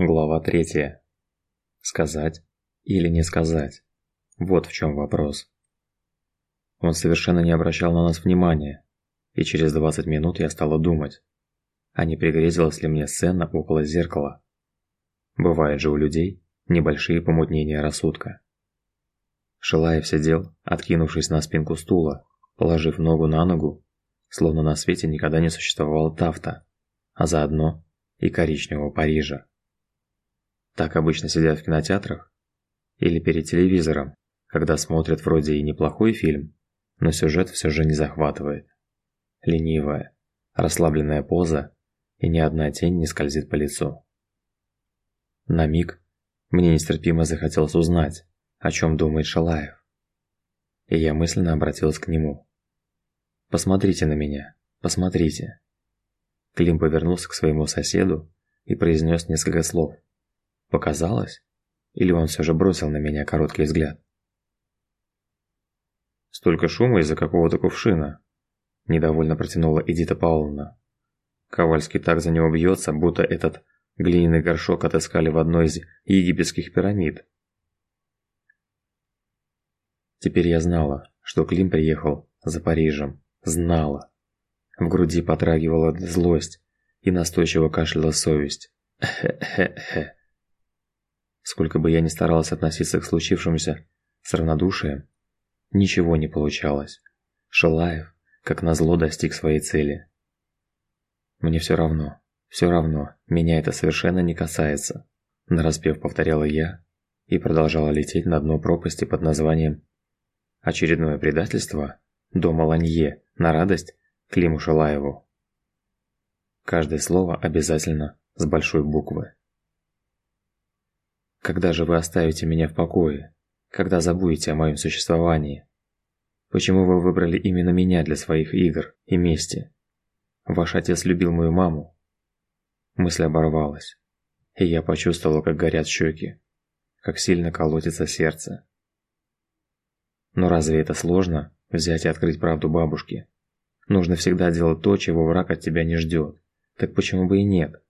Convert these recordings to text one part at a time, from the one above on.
Глава третья. Сказать или не сказать? Вот в чем вопрос. Он совершенно не обращал на нас внимания, и через 20 минут я стала думать, а не пригрезилась ли мне сцена около зеркала. Бывает же у людей небольшие помутнения рассудка. Шилаев сидел, откинувшись на спинку стула, положив ногу на ногу, словно на свете никогда не существовало Тафта, а заодно и коричневого Парижа. Так обычно сидят в кинотеатрах или перед телевизором, когда смотрят вроде и неплохой фильм, но сюжет все же не захватывает. Ленивая, расслабленная поза, и ни одна тень не скользит по лицу. На миг мне нестерпимо захотелось узнать, о чем думает Шалаев. И я мысленно обратилась к нему. «Посмотрите на меня, посмотрите». Клим повернулся к своему соседу и произнес несколько слов – Показалось? Или он все же бросил на меня короткий взгляд? Столько шума из-за какого-то кувшина. Недовольно протянула Эдита Павловна. Ковальский так за него бьется, будто этот глиняный горшок отыскали в одной из египетских пирамид. Теперь я знала, что Клим приехал за Парижем. Знала. В груди потрагивала злость и настойчиво кашляла совесть. Хе-хе-хе. Сколько бы я ни старалась относиться к случившемуся с равнодушием, ничего не получалось. Шалаев, как назло, достиг своей цели. Мне все равно, все равно, меня это совершенно не касается. Нараспев повторяла я и продолжала лететь на дно пропасти под названием «Очередное предательство? Дома Ланье на радость Климу Шалаеву». Каждое слово обязательно с большой буквы. Когда же вы оставите меня в покое? Когда забудете о моем существовании? Почему вы выбрали именно меня для своих игр и мести? Ваш отец любил мою маму. Мысль оборвалась, и я почувствовал, как горят щеки, как сильно колотится сердце. Но разве это сложно взять и открыть правду бабушке? Нужно всегда делать то, чего враг от тебя не ждет. Так почему бы и нет?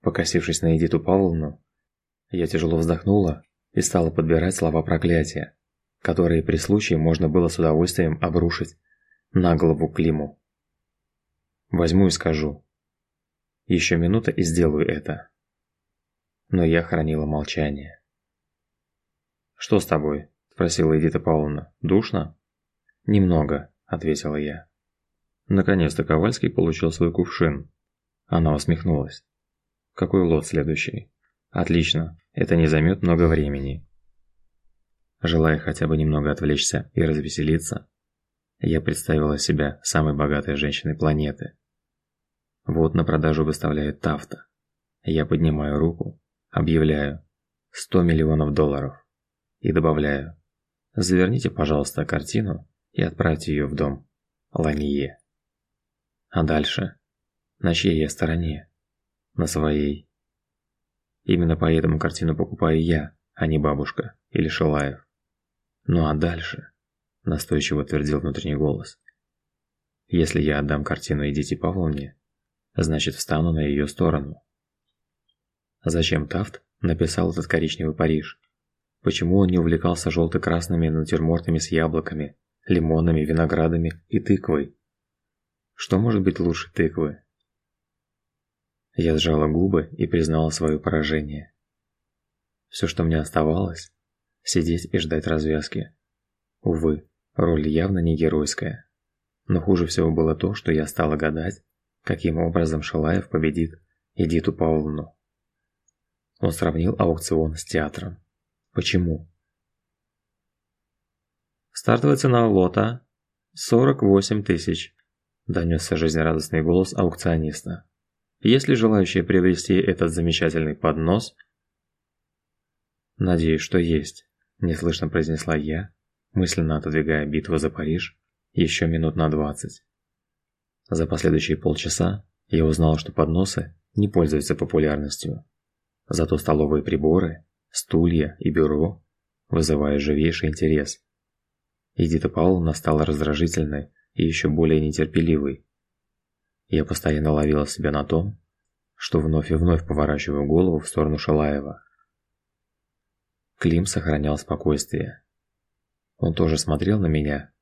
Покосившись на Эдиту Павловну, я тяжело вздохнула и стала подбирать слова проклятия, которые при случае можно было с удовольствием обрушить на голову Климу. Возьму и скажу. Еще минута и сделаю это. Но я хранила молчание. «Что с тобой?» – спросила Эдита Павловна. «Душно?» «Немного», – ответила я. Наконец-то Ковальский получил свой кувшин. Она усмехнулась. «Какой лот следующий?» Отлично, это не займет много времени. Желая хотя бы немного отвлечься и развеселиться, я представила себя самой богатой женщиной планеты. Вот на продажу выставляют Тафта. Я поднимаю руку, объявляю 100 миллионов долларов и добавляю «Заверните, пожалуйста, картину и отправьте ее в дом Ланье». А дальше? На чьей я стороне? На своей. Именно поэтому картину покупаю я, а не бабушка или Шилаев. Ну а дальше, настойчиво твердил внутренний голос. Если я отдам картину Эдите Павловне, значит встану на ее сторону. Зачем Тафт написал этот коричневый Париж? Почему он не увлекался желто-красными натюрмортами с яблоками, лимонами, виноградами и тыквой? Что может быть лучше тыквы? Я сжала губы и признала свое поражение. Все, что мне оставалось, сидеть и ждать развязки. Увы, роль явно не геройская. Но хуже всего было то, что я стала гадать, каким образом Шалаев победит Эдиту Павловну. Он сравнил аукцион с театром. Почему? Стартовая цена лота 48 тысяч, донесся жизнерадостный голос аукциониста. Есть ли желающие приобрести этот замечательный поднос? Надеюсь, что есть, неслышно произнесла я, мысленно отодвигая битву за Париж еще минут на двадцать. За последующие полчаса я узнал, что подносы не пользуются популярностью. Зато столовые приборы, стулья и бюро вызывают живейший интерес. Эдита Павловна стала раздражительной и еще более нетерпеливой. Я постоянно ловила себя на том, что вновь и вновь поворачиваю голову в сторону Шалаева. Клим сохранял спокойствие. Он тоже смотрел на меня,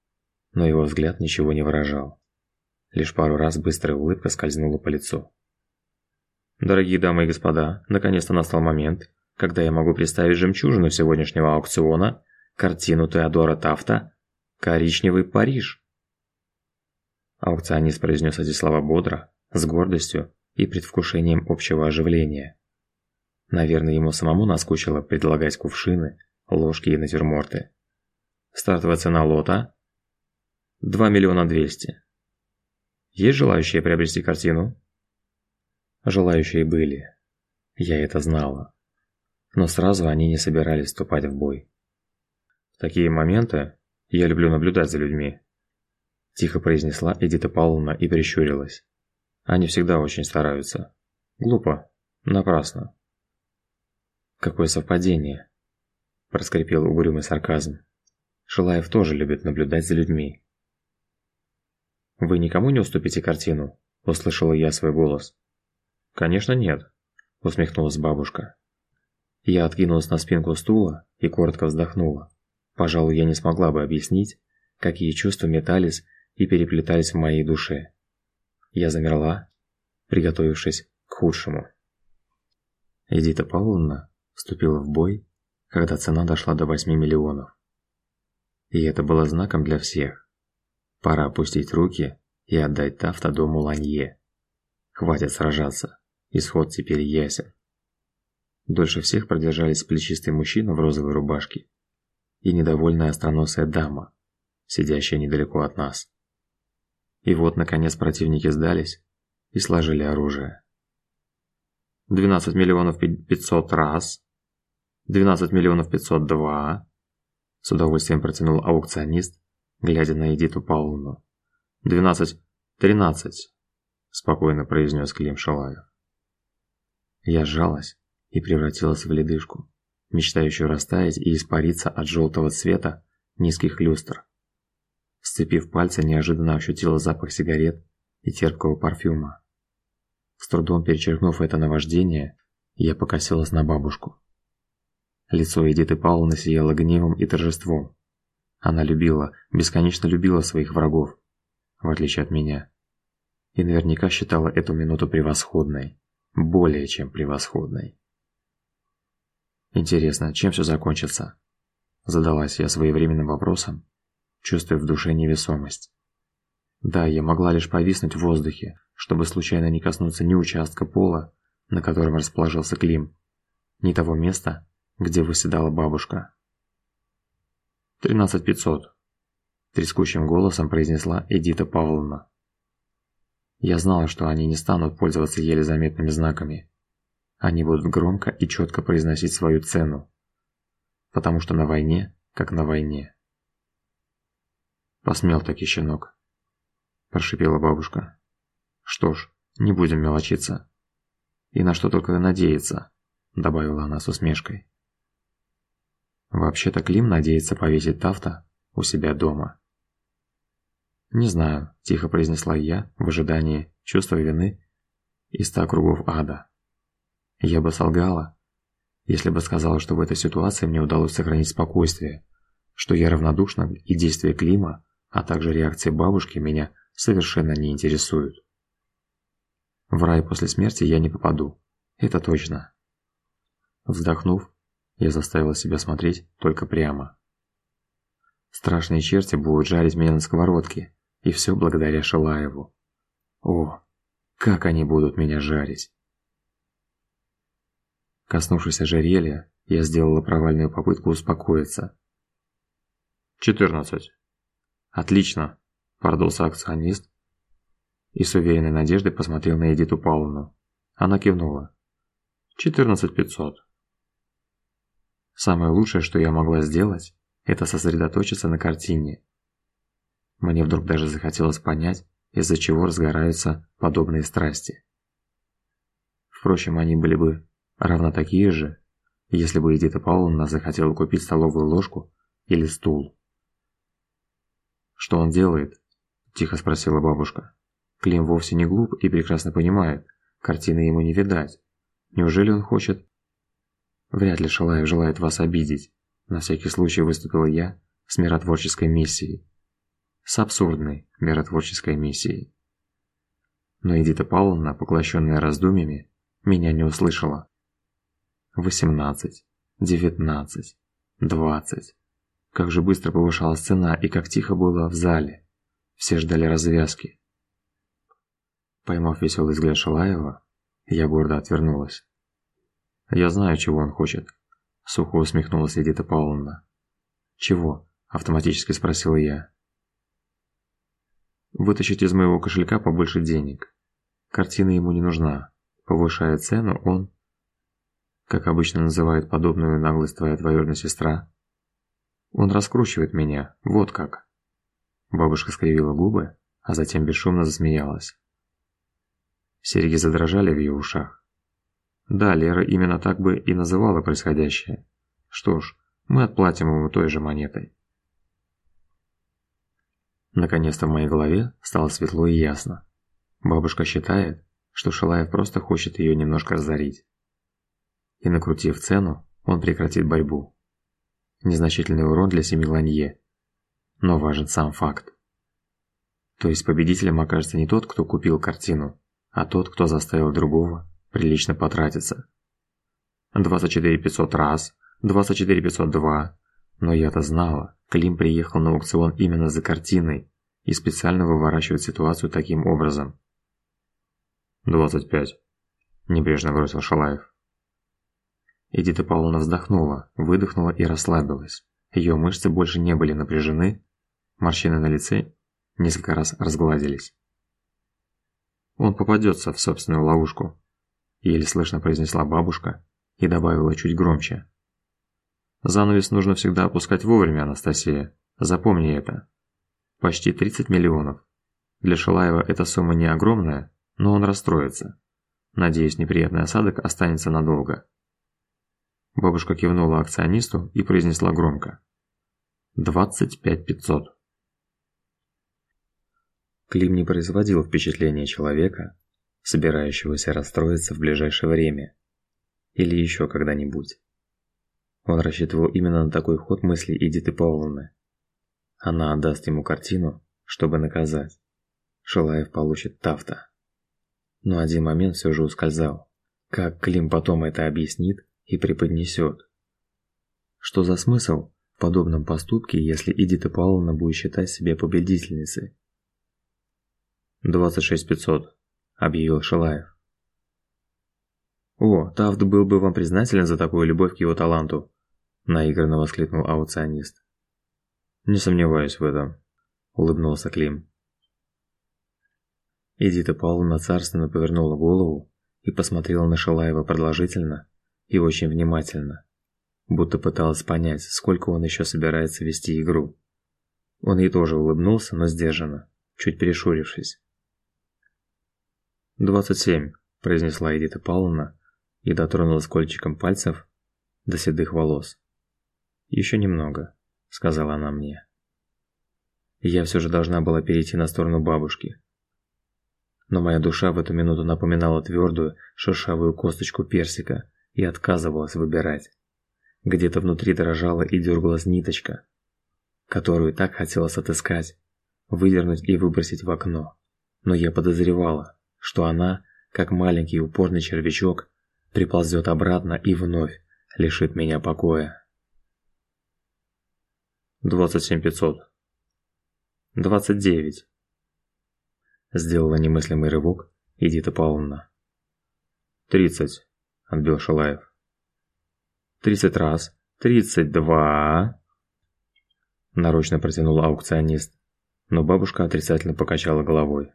но его взгляд ничего не выражал. Лишь пару раз быстрая улыбка скользнула по лицу. Дорогие дамы и господа, наконец-то настал момент, когда я могу представить жемчужину сегодняшнего аукциона, картину Теодора Тафта «Коричневый Париж». Аукционист произнес эти слова бодро, с гордостью и предвкушением общего оживления. Наверное, ему самому наскучило предлагать кувшины, ложки и натюрморты. Стартовая цена лота – 2 миллиона 200. Есть желающие приобрести картину? Желающие были. Я это знала. Но сразу они не собирались вступать в бой. В такие моменты я люблю наблюдать за людьми. Тихо произнесла Эдита Павловна и прищурилась. Они всегда очень стараются. Глупо. Напрасно. Какое совпадение. Проскрипел угрюмый сарказм. Шилаев тоже любит наблюдать за людьми. «Вы никому не уступите картину?» – услышала я свой голос. «Конечно нет», – усмехнулась бабушка. Я откинулась на спинку стула и коротко вздохнула. Пожалуй, я не смогла бы объяснить, какие чувства метались и переплетались в моей душе. Я замерла, приготовившись к худшему. Эдита Павловна вступила в бой, когда цена дошла до 8 миллионов. И это было знаком для всех. Пора опустить руки и отдать Тафта дому Ланье. Хватит сражаться. Исход теперь ясен. Дольше всех продержались плечистый мужчина в розовой рубашке и недовольная остроносая дама, сидящая недалеко от нас. И вот, наконец, противники сдались и сложили оружие. 12 миллионов 500 раз, 12 миллионов 502, с удовольствием протянул аукционист, глядя на Эдиту Павловну. 12, 13, спокойно произнес Клим Шалаев. Я сжалась и превратилась в ледышку, мечтающую растаять и испариться от желтого цвета низких люстр. Сцепив пальцы, неожиданно ощутила запах сигарет и терпкого парфюма. С трудом перечеркнув это наваждение, я покосилась на бабушку. Лицо Эдиты Павловны сияло гневом и торжеством. Она любила, бесконечно любила своих врагов, в отличие от меня. И наверняка считала эту минуту превосходной более чем превосходной. Интересно, чем все закончится? Задалась я своевременным вопросом, чувствуя в душе невесомость. Да, я могла лишь повиснуть в воздухе, чтобы случайно не коснуться ни участка пола, на котором расположился Клим, ни того места, где выседала бабушка. «Тринадцать пятьсот», – трескучим голосом произнесла Эдита Павловна. Я знала, что они не станут пользоваться еле заметными знаками. Они будут громко и четко произносить свою цену. Потому что на войне, как на войне. Посмел таки щенок. Прошипела бабушка. Что ж, не будем мелочиться. И на что только надеяться, добавила она с усмешкой. Вообще-то Клим надеется повесить Тафта у себя дома. «Не знаю», – тихо произнесла я в ожидании чувства вины и ста кругов ада. Я бы солгала, если бы сказала, что в этой ситуации мне удалось сохранить спокойствие, что я равнодушна и действия Клима, а также реакции бабушки меня совершенно не интересуют. В рай после смерти я не попаду, это точно. Вздохнув, я заставила себя смотреть только прямо. Страшные черти будут жарить меня на сковородке, и все благодаря Шилаеву. О, как они будут меня жарить! Коснувшись ожерелья, я сделала провальную попытку успокоиться. «Четырнадцать». «Отлично», – продолжил акционист и с уверенной надеждой посмотрел на Эдиту Павловну. Она кивнула. «Четырнадцать пятьсот». Самое лучшее, что я могла сделать, это сосредоточиться на картине мне вдруг даже захотелось понять, из-за чего разгораются подобные страсти. Впрочем, они были бы равно такие же, если бы Эдита Павловна захотела купить столовую ложку или стул. «Что он делает?» – тихо спросила бабушка. Клим вовсе не глуп и прекрасно понимает, Картины ему не видать. Неужели он хочет... Вряд ли Шалаев желает вас обидеть. На всякий случай выступил я с миротворческой миссией. С абсурдной миротворческой миссией. Но Эдита Павловна, поглощенная раздумьями, меня не услышала. Восемнадцать, девятнадцать, двадцать. Как же быстро повышалась цена и как тихо было в зале. Все ждали развязки. Поймав веселый взгляд Шалаева, я гордо отвернулась. «Я знаю, чего он хочет», – сухо усмехнулась Эдита Павловна. «Чего?» – автоматически спросил я. «Вытащить из моего кошелька побольше денег. Картина ему не нужна. Повышая цену, он...» Как обычно называет подобную наглость твоя двоюродная сестра. Он раскручивает меня, вот как. Бабушка скривила губы, а затем бесшумно засмеялась. Серьги задрожали в ее ушах. Да, Лера именно так бы и называла происходящее. Что ж, мы отплатим ему той же монетой. Наконец-то в моей голове стало светло и ясно. Бабушка считает, что Шилаев просто хочет ее немножко разорить. И накрутив цену, он прекратит борьбу. Незначительный урон для семьи. Но важен сам факт. То есть победителем окажется не тот, кто купил картину, а тот, кто заставил другого прилично потратиться. 24 500 раз, 24 502. Но я-то знала, Клим приехал на аукцион именно за картиной и специально выворачивает ситуацию таким образом. 25. Небрежно бросил Шалаев. Эдита Павловна вздохнула, выдохнула и расслабилась. Ее мышцы больше не были напряжены, морщины на лице несколько раз разгладились. Он попадется в собственную ловушку, еле слышно произнесла бабушка и добавила чуть громче. Занавес нужно всегда опускать вовремя, Анастасия. Запомни это. Почти 30 миллионов. Для Шилаева эта сумма не огромная, но он расстроится. Надеюсь, неприятный осадок останется надолго. Бабушка кивнула акционисту и произнесла громко: «Двадцать пять пятьсот». Клим не производил впечатления человека, собирающегося расстроиться в ближайшее время или еще когда-нибудь. Он рассчитывал именно на такой ход мыслей Эдиты Павловны. Она отдаст ему картину, чтобы наказать. Шилаев получит тафта. Но один момент все же ускользал. Как Клим потом это объяснит и преподнесет? Что за смысл в подобном поступке, если Эдита Павловна будет считать себя победительницей? «Двадцать шесть пятьсот», – объявил Шилаев. «О, Тафт был бы вам признателен за такую любовь к его таланту», – наигранно воскликнул аукционист. «Не сомневаюсь в этом», – улыбнулся Клим. Эдита Павловна царственно повернула голову и посмотрела на Шилаева продолжительно и очень внимательно, будто пыталась понять, сколько он еще собирается вести игру. Он ей тоже улыбнулся, но сдержанно, чуть перешурившись. «Двадцать семь», – произнесла Эдита Павловна и дотронулась кольчиком пальцев до седых волос. «Еще немного», – сказала она мне. Я все же должна была перейти на сторону бабушки. Но моя душа в эту минуту напоминала твердую, шершавую косточку персика и отказывалась выбирать. Где-то внутри дрожала и дергалась ниточка, которую так хотелось отыскать, выдернуть и выбросить в окно. Но я подозревала, что она, как маленький упорный червячок, приползет обратно и вновь лишит меня покоя. 27500. 29. Сделала немыслимый рывок Эдита Павловна. 30, отбил Шалаев. 30 раз. 32. Нарочно протянул аукционист, но бабушка отрицательно покачала головой.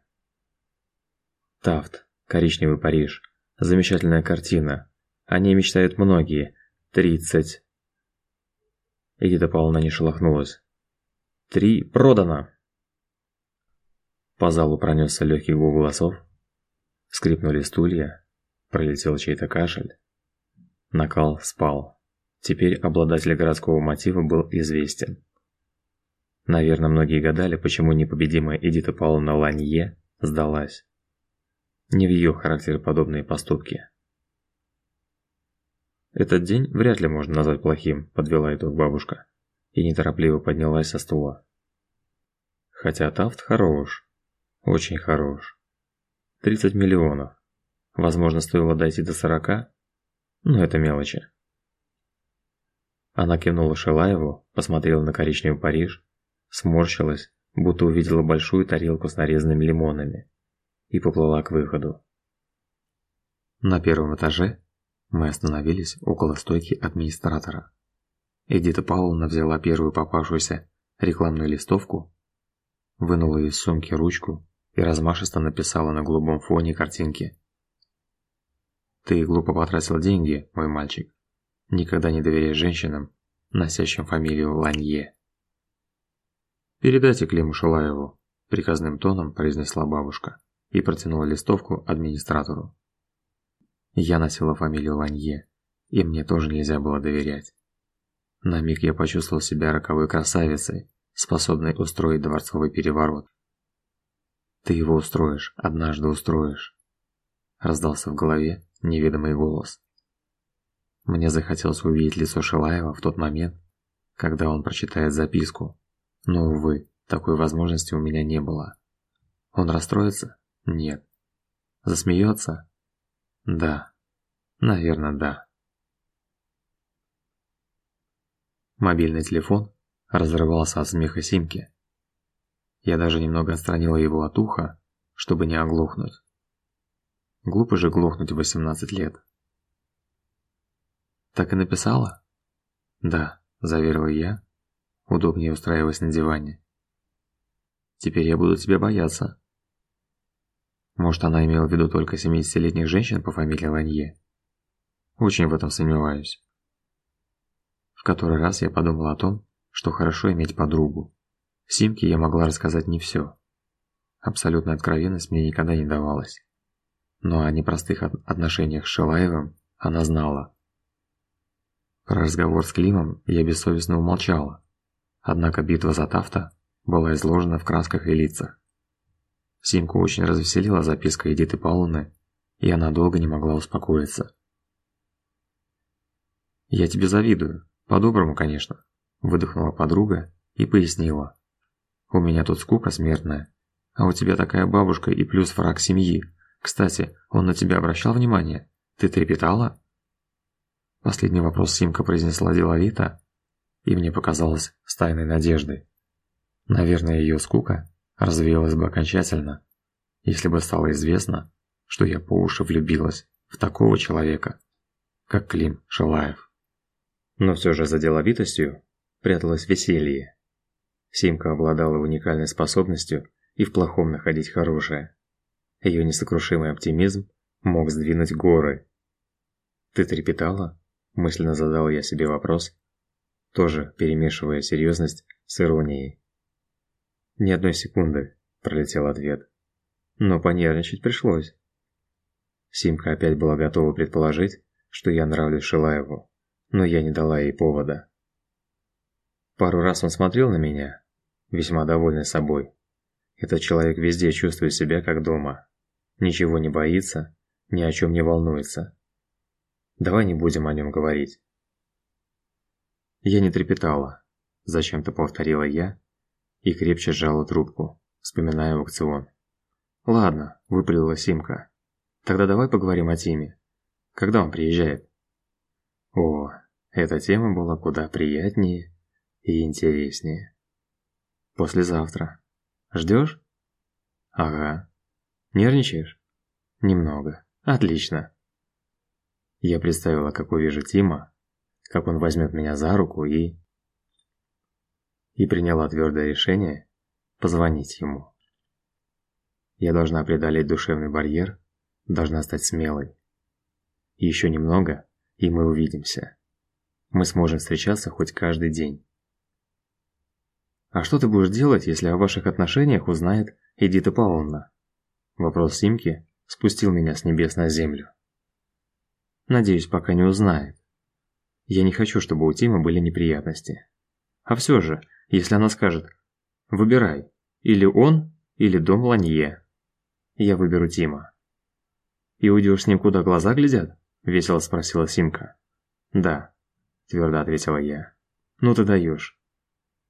Тафт, коричневый Париж. Замечательная картина. О ней мечтают многие. Тридцать. Эдита Павловна не шелохнулась. Три продано. По залу пронесся легкий гул голосов. Скрипнули стулья. Пролетел чей-то кашель. Накал спал. Теперь обладатель городского мотива был известен. Наверное, многие гадали, почему непобедимая Эдита Павловна Ланье сдалась. Не в ее характере подобные поступки. Этот день вряд ли можно назвать плохим, подвела итог бабушка и неторопливо поднялась со стула. Хотя Тафт хорош, очень хорош. 30 миллионов. Возможно, стоило дойти до 40, но это мелочи. Она кинула Шилаеву, посмотрела на коричневый Париж, сморщилась, будто увидела большую тарелку с нарезанными лимонами, и поплыла к выходу. На первом этаже мы остановились около стойки администратора. Эдита Павловна взяла первую попавшуюся рекламную листовку, вынула из сумки ручку и размашисто написала на голубом фоне картинки. «Ты глупо потратил деньги, мой мальчик. Никогда не доверяй женщинам, носящим фамилию Ланье». «Передайте Климу Шилаеву», – приказным тоном произнесла бабушка и протянула листовку администратору. Я носила фамилию Ланье, и мне тоже нельзя было доверять. На миг я почувствовал себя роковой красавицей, способной устроить дворцовый переворот. «Ты его устроишь, однажды устроишь», – раздался в голове неведомый голос. Мне захотелось увидеть лицо Шилаева в тот момент, когда он прочитает записку, но, увы, такой возможности у меня не было. Он расстроится? Нет. Засмеется? Да. Наверное, да. Мобильный телефон разрывался от смеха Симки. Я даже немного отстранила его от уха, чтобы не оглохнуть. Глупо же глохнуть в 18 лет. Так и написала? Да, заверила я, удобнее устраиваясь на диване. Теперь я буду тебя бояться. Может, она имела в виду только 70-летних женщин по фамилии Ланье? Очень в этом сомневаюсь. В который раз я подумал о том, что хорошо иметь подругу. Симке я могла рассказать не все. Абсолютная откровенность мне никогда не давалась. Но о непростых отношениях с Шилаевым она знала. Про разговор с Климом я бессовестно умолчала. Однако битва за Тафта была изложена в красках и лицах. Симку очень развеселила записка Эдиты Павловны, и она долго не могла успокоиться. «Я тебе завидую, по-доброму, конечно», – выдохнула подруга и пояснила. «У меня тут скука смертная, а у тебя такая бабушка и плюс враг семьи. Кстати, он на тебя обращал внимание? Ты трепетала?» Последний вопрос Симка произнесла деловито, и мне показалось с тайной надеждой. Наверное, ее скука развеялась бы окончательно, если бы стало известно, что я по уши влюбилась в такого человека, как Клим Шилаев. Но все же за деловитостью пряталось веселье. Симка обладала уникальной способностью и в плохом находить хорошее. Ее несокрушимый оптимизм мог сдвинуть горы. «Ты трепетала?» – мысленно задал я себе вопрос, тоже перемешивая серьезность с иронией. Ни одной секунды, пролетел ответ. Но понервничать пришлось. Симка опять была готова предположить, что я нравлюсь Шилаеву, но я не дала ей повода. Пару раз он смотрел на меня, весьма довольный собой. Этот человек везде чувствует себя как дома. Ничего не боится, ни о чем не волнуется. Давай не будем о нем говорить. Я не трепетала, зачем-то повторила я, и крепче сжала трубку, вспоминая аукцион. «Ладно», – выпалила Симка. «Тогда давай поговорим о Тиме. Когда он приезжает?» О, эта тема была куда приятнее и интереснее. «Послезавтра. Ждешь?» «Ага. Нервничаешь?» «Немного. Отлично». Я представила, как увижу Тима, как он возьмет меня за руку и и приняла твердое решение позвонить ему. Я должна преодолеть душевный барьер, должна стать смелой. Еще немного, и мы увидимся. Мы сможем встречаться хоть каждый день. А что ты будешь делать, если о ваших отношениях узнает Эдита Павловна? Вопрос Симки спустил меня с небес на землю. Надеюсь, пока не узнает. Я не хочу, чтобы у Тима были неприятности. А все же, если она скажет «Выбирай, или он, или дом Ланье», я выберу Тима. И уйдешь с ним, куда глаза глядят?» – весело спросила Симка. «Да», – твердо ответила я. «Ну ты даешь.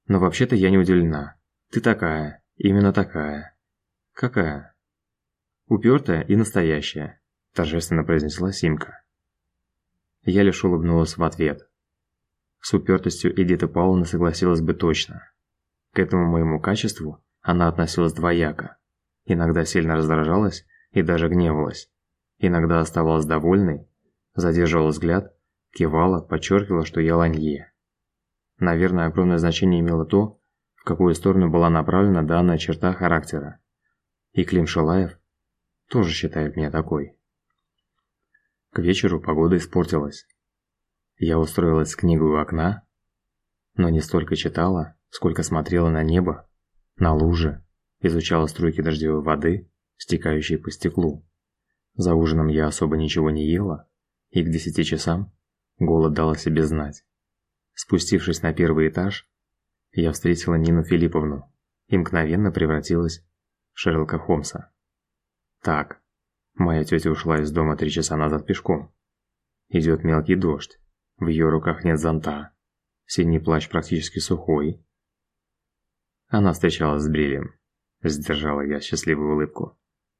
Но вообще-то я не удивлена. Ты такая, именно такая. Какая? Упертая и настоящая, торжественно произнесла Симка. Я лишь улыбнулась в ответ. С упертостью Эдита Павловна согласилась бы точно. К этому моему качеству она относилась двояко. Иногда сильно раздражалась и даже гневалась. Иногда оставалась довольной, задерживала взгляд, кивала, подчеркивала, что я ланье. Наверное, огромное значение имело то, в какую сторону была направлена данная черта характера. И Клим Шалаев тоже считает меня такой. К вечеру погода испортилась. Я устроилась с книгой у окна, но не столько читала, сколько смотрела на небо, на лужи, изучала струйки дождевой воды, стекающие по стеклу. За ужином я особо ничего не ела, и к десяти часам голод дал о себе знать. Спустившись на первый этаж, я встретила Нину Филипповну и мгновенно превратилась в Шерлока Холмса. Так, моя тетя ушла из дома три часа назад пешком. Идет мелкий дождь, в ее руках нет зонта, синий плащ практически сухой. Она встречалась с Брилем. Сдержала я счастливую улыбку.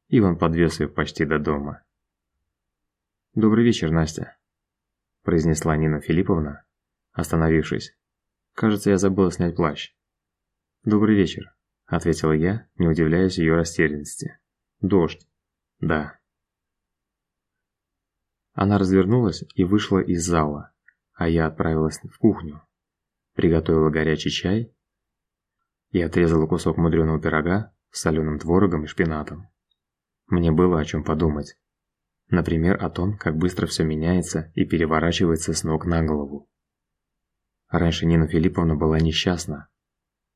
И он подвез ее почти до дома. «Добрый вечер, Настя», – произнесла Нина Филипповна, остановившись. Кажется, я забыла снять плащ. Добрый вечер, ответила я, не удивляясь ее растерянности. Дождь. Да. Она развернулась и вышла из зала, а я отправилась в кухню. Приготовила горячий чай и отрезала кусок мудреного пирога с соленым творогом и шпинатом. Мне было о чем подумать. Например, о том, как быстро все меняется и переворачивается с ног на голову. Раньше Нина Филипповна была несчастна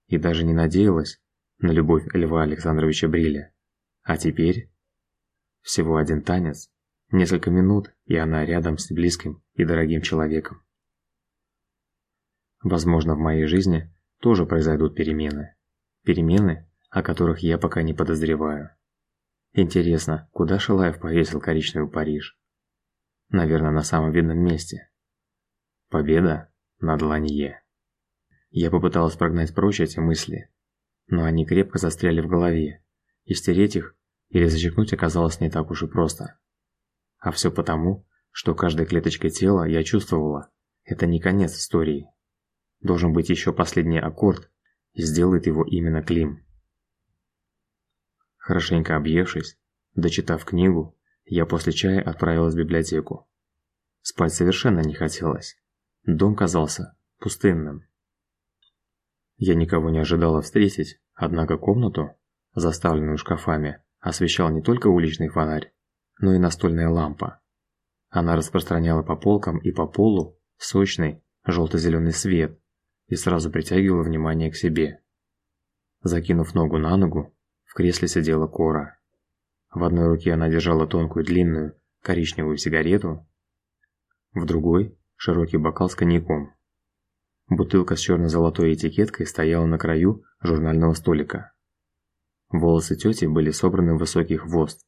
и даже не надеялась на любовь Льва Александровича Бриля. А теперь всего один танец, несколько минут, и она рядом с близким и дорогим человеком. Возможно, в моей жизни тоже произойдут перемены. Перемены, о которых я пока не подозреваю. Интересно, куда Шилаев повесил коричневый Париж? Наверное, на самом видном месте. Победа на дланье. Я попыталась прогнать прочь эти мысли, но они крепко застряли в голове, и стереть их или зачеркнуть оказалось не так уж и просто. А все потому, что каждой клеточкой тела я чувствовала, это не конец истории. Должен быть еще последний аккорд, и сделает его именно Клим. Хорошенько объевшись, дочитав книгу, я после чая отправилась в библиотеку. Спать совершенно не хотелось. Дом казался пустынным. Я никого не ожидала встретить, однако комнату, заставленную шкафами, освещал не только уличный фонарь, но и настольная лампа. Она распространяла по полкам и по полу сочный желто-зеленый свет и сразу притягивала внимание к себе. Закинув ногу на ногу, в кресле сидела Кора. В одной руке она держала тонкую длинную коричневую сигарету, в другой широкий бокал с коньяком. Бутылка с черно-золотой этикеткой стояла на краю журнального столика. Волосы тети были собраны в высокий хвост.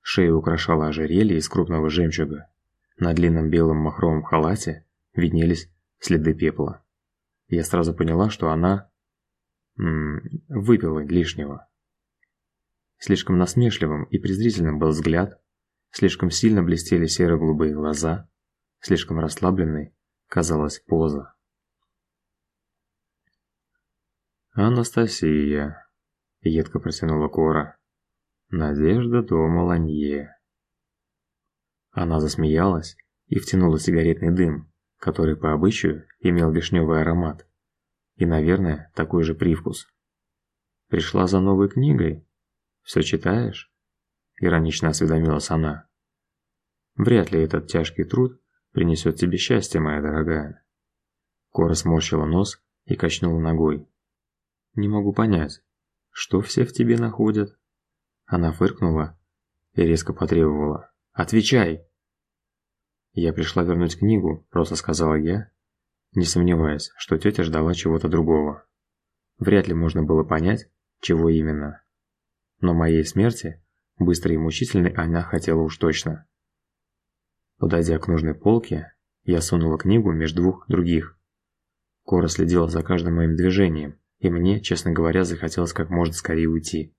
Шею украшало ожерелье из крупного жемчуга. На длинном белом махровом халате виднелись следы пепла. Я сразу поняла, что она м -м, выпила лишнего. Слишком насмешливым и презрительным был взгляд, слишком сильно блестели серо-голубые глаза, слишком расслабленной казалась поза. «Анастасия», — едко протянула Кора, — «Надежда дома Ланье». Она засмеялась и втянула сигаретный дым, который по обычаю имел вишневый аромат и, наверное, такой же привкус. «Пришла за новой книгой? Все читаешь?» – иронично осведомилась она. «Вряд ли этот тяжкий труд принесет тебе счастье, моя дорогая». Кора сморщила нос и качнула ногой. «Не могу понять, что все в тебе находят?» Она фыркнула и резко потребовала. «Отвечай!» «Я пришла вернуть книгу», – просто сказала я, не сомневаясь, что тетя ждала чего-то другого. Вряд ли можно было понять, чего именно. Но моей смерти быстрой и мучительной она хотела уж точно. Подойдя к нужной полке, я сунула книгу между двух других. Кора следила за каждым моим движением, и мне, честно говоря, захотелось как можно скорее уйти.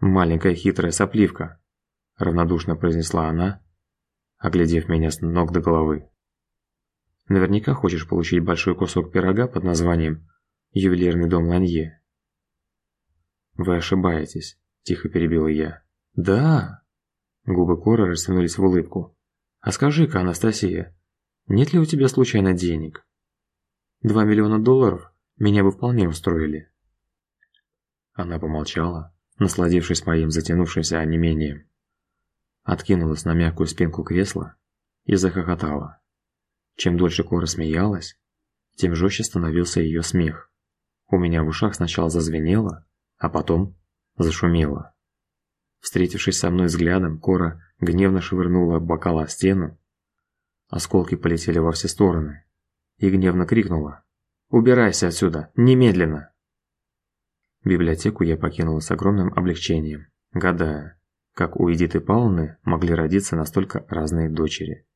«Маленькая хитрая сопливка», – равнодушно произнесла она, оглядев меня с ног до головы. «Наверняка хочешь получить большой кусок пирога под названием «Ювелирный дом Ланье». «Вы ошибаетесь», – тихо перебила я. «Да!» Губы Коры растянулись в улыбку. «А скажи-ка, Анастасия, нет ли у тебя случайно денег? Два миллиона долларов меня бы вполне устроили». Она помолчала, насладившись моим затянувшимся онемением. Откинулась на мягкую спинку кресла и захохотала. Чем дольше Кора смеялась, тем жестче становился ее смех. У меня в ушах сначала зазвенело, а потом зашумело. Встретившись со мной взглядом, Кора гневно швырнула бокал о стену. Осколки полетели во все стороны. И гневно крикнула. «Убирайся отсюда! Немедленно!» Библиотеку я покинула с огромным облегчением, гадая, как у Эдиты Павловны могли родиться настолько разные дочери.